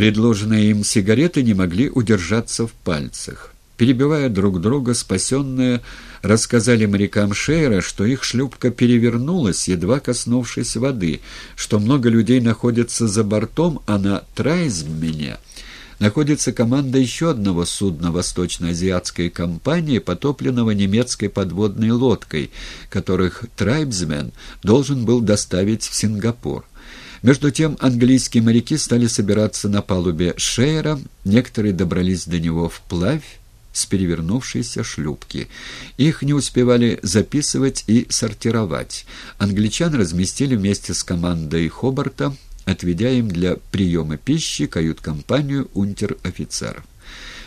Предложенные им сигареты не могли удержаться в пальцах. Перебивая друг друга, спасенные рассказали морякам Шейра, что их шлюпка перевернулась, едва коснувшись воды, что много людей находятся за бортом, а на Трайзмене находится команда еще одного судна восточно-азиатской компании, потопленного немецкой подводной лодкой, которых Трайбсмен должен был доставить в Сингапур. Между тем английские моряки стали собираться на палубе Шейра, некоторые добрались до него вплавь, с перевернувшейся шлюпки. Их не успевали записывать и сортировать. Англичан разместили вместе с командой Хобарта, отведя им для приема пищи кают-компанию унтер-офицеров.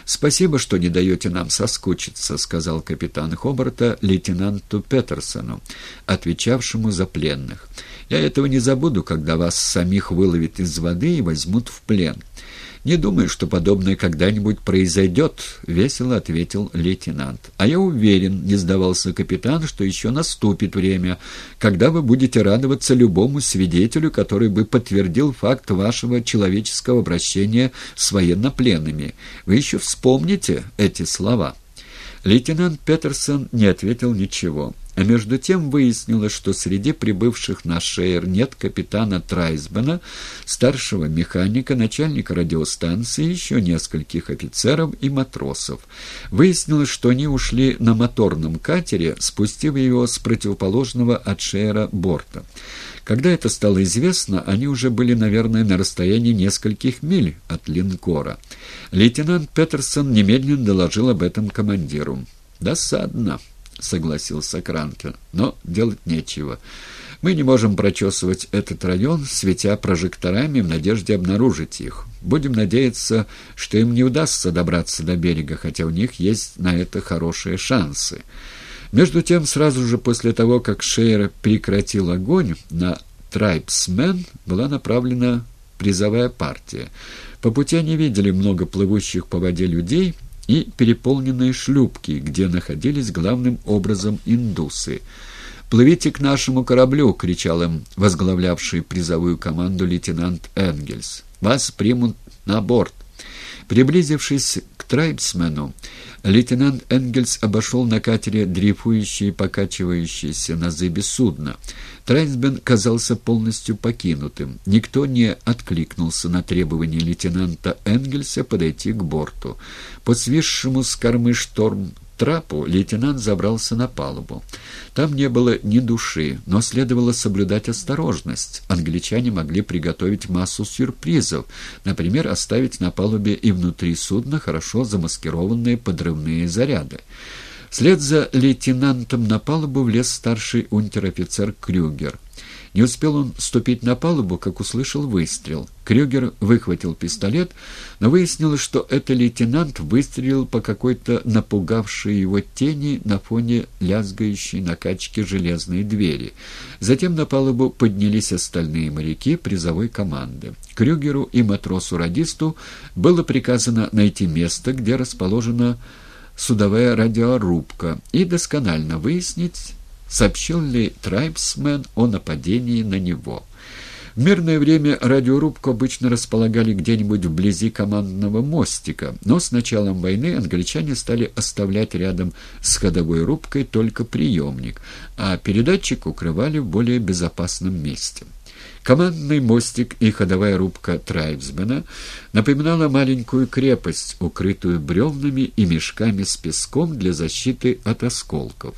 «Спасибо, что не даете нам соскучиться», — сказал капитан Хобарта лейтенанту Петерсону, отвечавшему за пленных. «Я этого не забуду, когда вас самих выловят из воды и возьмут в плен». «Не думаю, что подобное когда-нибудь произойдет», — весело ответил лейтенант. «А я уверен, — не сдавался капитан, — что еще наступит время, когда вы будете радоваться любому свидетелю, который бы подтвердил факт вашего человеческого обращения с военнопленными. Вы еще вспомните эти слова». Лейтенант Петерсон не ответил ничего. А между тем выяснилось, что среди прибывших на Шейер нет капитана Трайсбена, старшего механика, начальника радиостанции, еще нескольких офицеров и матросов. Выяснилось, что они ушли на моторном катере, спустив его с противоположного от Шейера борта. Когда это стало известно, они уже были, наверное, на расстоянии нескольких миль от линкора. Лейтенант Петерсон немедленно доложил об этом командиру. «Досадно». — согласился Кранкин. «Но делать нечего. Мы не можем прочесывать этот район, светя прожекторами в надежде обнаружить их. Будем надеяться, что им не удастся добраться до берега, хотя у них есть на это хорошие шансы». Между тем, сразу же после того, как Шейер прекратил огонь, на Трайбсмен была направлена призовая партия. По пути они видели много плывущих по воде людей — и переполненные шлюпки, где находились главным образом индусы. «Плывите к нашему кораблю!» — кричал им возглавлявший призовую команду лейтенант Энгельс. «Вас примут на борт!» Приблизившись к Трайбсмену, лейтенант Энгельс обошел на катере дрейфующие и покачивающиеся на зыбе судно. Трайбсмен казался полностью покинутым. Никто не откликнулся на требование лейтенанта Энгельса подойти к борту. По свисшему с кормы шторм трапу лейтенант забрался на палубу. Там не было ни души, но следовало соблюдать осторожность. Англичане могли приготовить массу сюрпризов, например, оставить на палубе и внутри судна хорошо замаскированные подрывные заряды. Вслед за лейтенантом на палубу влез старший унтер-офицер Крюгер. Не успел он ступить на палубу, как услышал выстрел. Крюгер выхватил пистолет, но выяснилось, что это лейтенант выстрелил по какой-то напугавшей его тени на фоне лязгающей накачки железной двери. Затем на палубу поднялись остальные моряки призовой команды. Крюгеру и матросу-радисту было приказано найти место, где расположена судовая радиорубка, и досконально выяснить, сообщил ли Трайбсмен о нападении на него. В мирное время радиорубку обычно располагали где-нибудь вблизи командного мостика, но с началом войны англичане стали оставлять рядом с ходовой рубкой только приемник, а передатчик укрывали в более безопасном месте. Командный мостик и ходовая рубка Трайбсмена напоминала маленькую крепость, укрытую бревнами и мешками с песком для защиты от осколков.